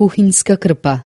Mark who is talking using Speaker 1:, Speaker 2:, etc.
Speaker 1: kuhinjska krpa.